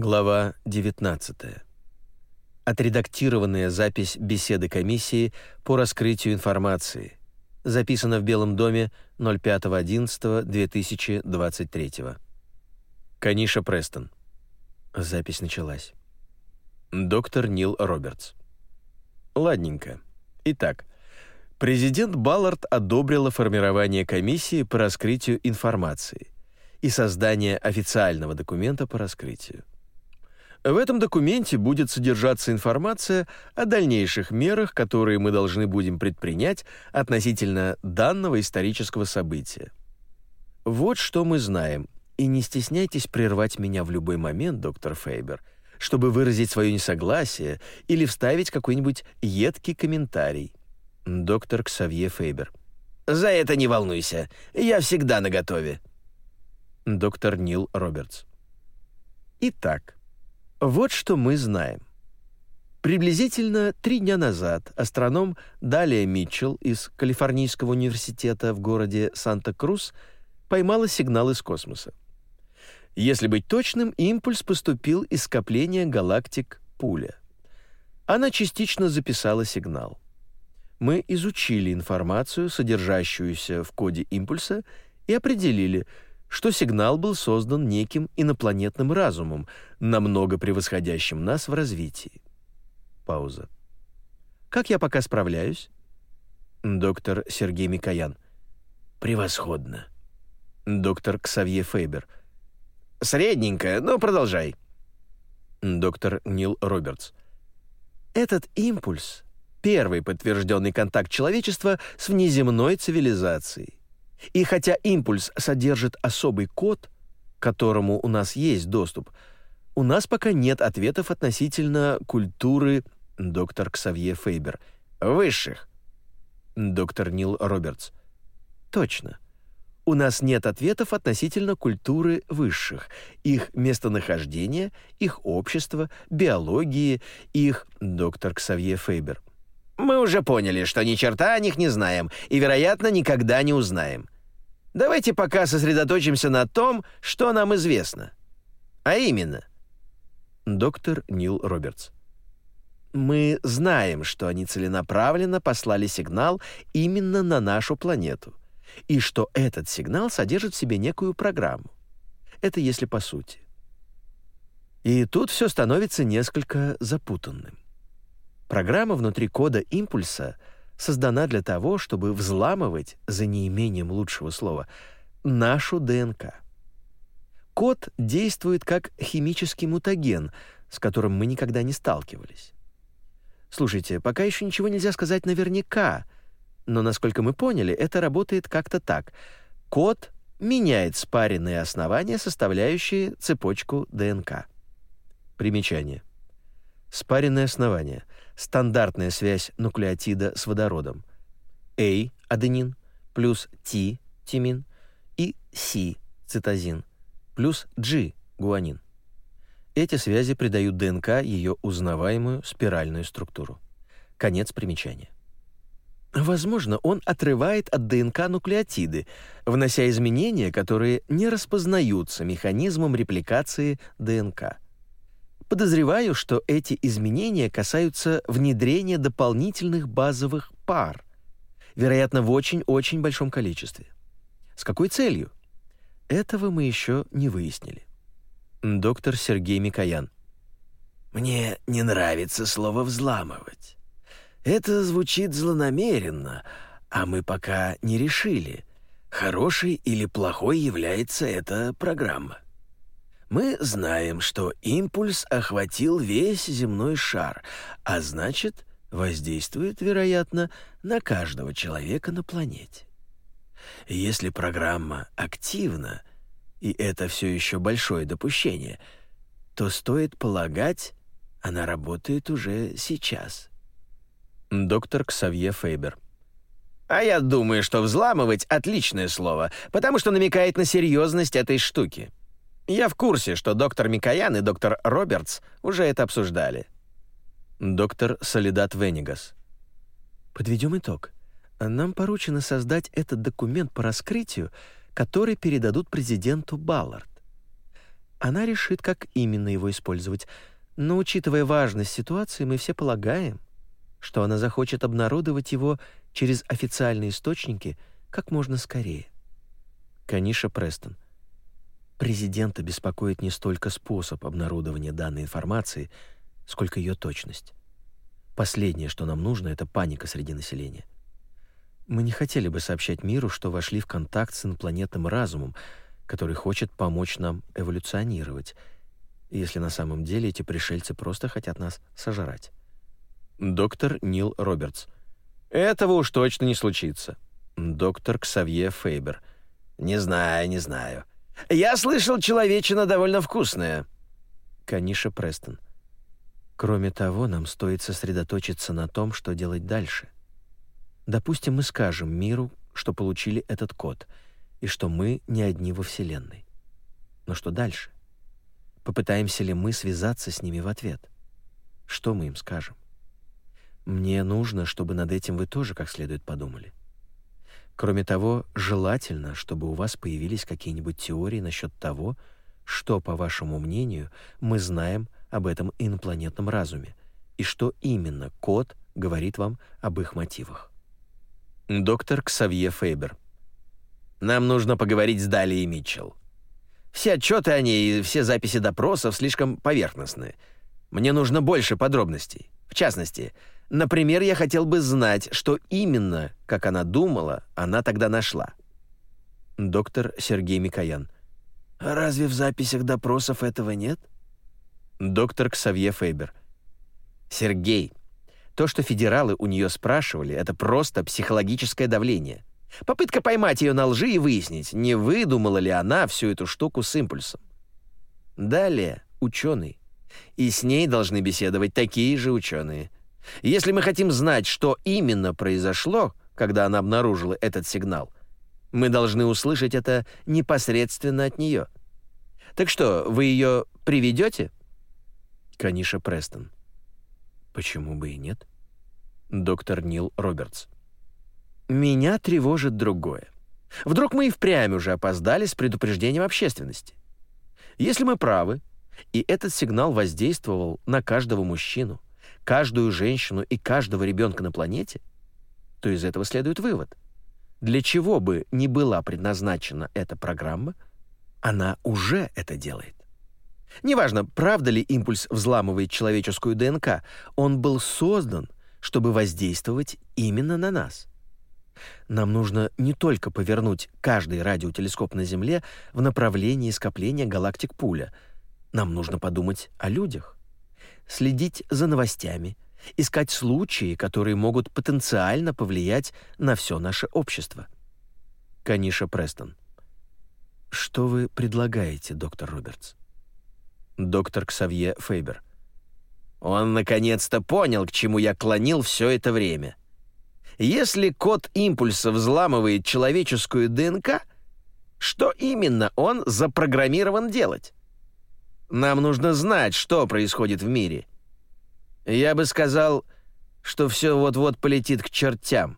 Глава 19. Отредактированная запись беседы комиссии по раскрытию информации. Записана в Белом доме 05.11.2023. Каниша Престон. Запись началась. Доктор Нил Робертс. Ладненько. Итак, президент Баллард одобрила формирование комиссии по раскрытию информации и создание официального документа по раскрытию. В этом документе будет содержаться информация о дальнейших мерах, которые мы должны будем предпринять относительно данного исторического события. Вот что мы знаем, и не стесняйтесь прервать меня в любой момент, доктор Фейбер, чтобы выразить свое несогласие или вставить какой-нибудь едкий комментарий. Доктор Ксавье Фейбер. За это не волнуйся. Я всегда наготове. Доктор Нил Робертс. Итак, вот что мы знаем. Приблизительно три дня назад астроном Далия Митчелл из Калифорнийского университета в городе Санта-Крус поймала сигнал из космоса. Если быть точным, импульс поступил из скопления галактик Пуля. Она частично записала сигнал. Мы изучили информацию, содержащуюся в коде импульса, и определили – что сигнал был создан неким инопланетным разумом, намного превосходящим нас в развитии. Пауза. Как я пока справляюсь? Доктор Сергей Микоян. Превосходно. Доктор Ксавье Фейбер. Средненько, но продолжай. Доктор Нил Робертс. Этот импульс — первый подтвержденный контакт человечества с внеземной цивилизацией. И хотя импульс содержит особый код, к которому у нас есть доступ, у нас пока нет ответов относительно культуры доктор Ксавье Фейбер. Высших. Доктор Нил Робертс. Точно. У нас нет ответов относительно культуры высших, их местонахождения, их общества, биологии, их доктор Ксавье Фейбер. Мы уже поняли, что ни черта о них не знаем и, вероятно, никогда не узнаем. Давайте пока сосредоточимся на том, что нам известно. А именно... Доктор Нил Робертс. Мы знаем, что они целенаправленно послали сигнал именно на нашу планету, и что этот сигнал содержит в себе некую программу. Это если по сути. И тут все становится несколько запутанным. Программа внутри кода импульса создана для того, чтобы взламывать, за неимением лучшего слова, нашу ДНК. Код действует как химический мутаген, с которым мы никогда не сталкивались. Слушайте, пока еще ничего нельзя сказать наверняка, но, насколько мы поняли, это работает как-то так. Код меняет спаренные основания, составляющие цепочку ДНК. Примечание. Спаренные основания — стандартная связь нуклеотида с водородом. A – аденин плюс T – тимин и C – цитозин плюс G – гуанин. Эти связи придают ДНК ее узнаваемую спиральную структуру. Конец примечания. Возможно, он отрывает от ДНК нуклеотиды, внося изменения, которые не распознаются механизмом репликации ДНК. Подозреваю, что эти изменения касаются внедрения дополнительных базовых пар, вероятно, в очень-очень большом количестве. С какой целью? Этого мы еще не выяснили. Доктор Сергей Микоян. Мне не нравится слово взламывать. Это звучит злонамеренно, а мы пока не решили, хорошей или плохой является эта программа. Мы знаем, что импульс охватил весь земной шар, а значит, воздействует, вероятно, на каждого человека на планете. Если программа активна, и это все еще большое допущение, то стоит полагать, она работает уже сейчас. Доктор Ксавье Фейбер. А я думаю, что взламывать отличное слово, потому что намекает на серьезность этой штуки. Я в курсе, что доктор Микоян и доктор Робертс уже это обсуждали. Доктор Солидат Венигас. Подведем итог. Нам поручено создать этот документ по раскрытию, который передадут президенту Баллард. она решит, как именно его использовать. Но учитывая важность ситуации, мы все полагаем, что она захочет обнародовать его через официальные источники как можно скорее. Каниша Престон. Президента беспокоит не столько способ обнародования данной информации, сколько ее точность. Последнее, что нам нужно, это паника среди населения. Мы не хотели бы сообщать миру, что вошли в контакт с инопланетным разумом, который хочет помочь нам эволюционировать, если на самом деле эти пришельцы просто хотят нас сожрать. Доктор Нил Робертс. Этого уж точно не случится. Доктор Ксавье Фейбер. Не знаю, не знаю. Я слышал, человечина довольно вкусная. Каниша Престон. Кроме того, нам стоит сосредоточиться на том, что делать дальше. Допустим, мы скажем миру, что получили этот код, и что мы не одни во Вселенной. Но что дальше? Попытаемся ли мы связаться с ними в ответ? Что мы им скажем? Мне нужно, чтобы над этим вы тоже как следует подумали. Кроме того, желательно, чтобы у вас появились какие-нибудь теории насчет того, что, по вашему мнению, мы знаем об этом инопланетном разуме и что именно код говорит вам об их мотивах. Доктор Ксавье Фейбер. Нам нужно поговорить с Далией Митчелл. Все отчеты о ней и все записи допросов слишком поверхностны. Мне нужно больше подробностей. В частности, например, я хотел бы знать, что именно, как она думала, она тогда нашла. Доктор Сергей Микоян. разве в записях допросов этого нет? Доктор Ксавье Фейбер. Сергей, то, что федералы у нее спрашивали, это просто психологическое давление. Попытка поймать ее на лжи и выяснить, не выдумала ли она всю эту штуку с импульсом. Далее ученый. И с ней должны беседовать такие же ученые. Если мы хотим знать, что именно произошло, когда она обнаружила этот сигнал, мы должны услышать это непосредственно от нее. Так что, вы ее приведете? Каниша Престон. Почему бы и нет? Доктор Нил Робертс. Меня тревожит другое. Вдруг мы и впрямь уже опоздали с предупреждением общественности. Если мы правы, и этот сигнал воздействовал на каждого мужчину, каждую женщину и каждого ребенка на планете, то из этого следует вывод. Для чего бы ни была предназначена эта программа, она уже это делает. Неважно, правда ли импульс взламывает человеческую ДНК, он был создан, чтобы воздействовать именно на нас. Нам нужно не только повернуть каждый радиотелескоп на Земле в направлении скопления галактик Пуля. Нам нужно подумать о людях, следить за новостями, искать случаи, которые могут потенциально повлиять на все наше общество. Каниша Престон. Что вы предлагаете, доктор Робертс? доктор Ксавье Фейбер. Он наконец-то понял, к чему я клонил все это время. Если код импульса взламывает человеческую ДНК, что именно он запрограммирован делать? Нам нужно знать, что происходит в мире. Я бы сказал, что все вот-вот полетит к чертям.